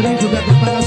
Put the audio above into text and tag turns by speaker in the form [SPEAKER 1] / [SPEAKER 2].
[SPEAKER 1] Komering juga terpaksa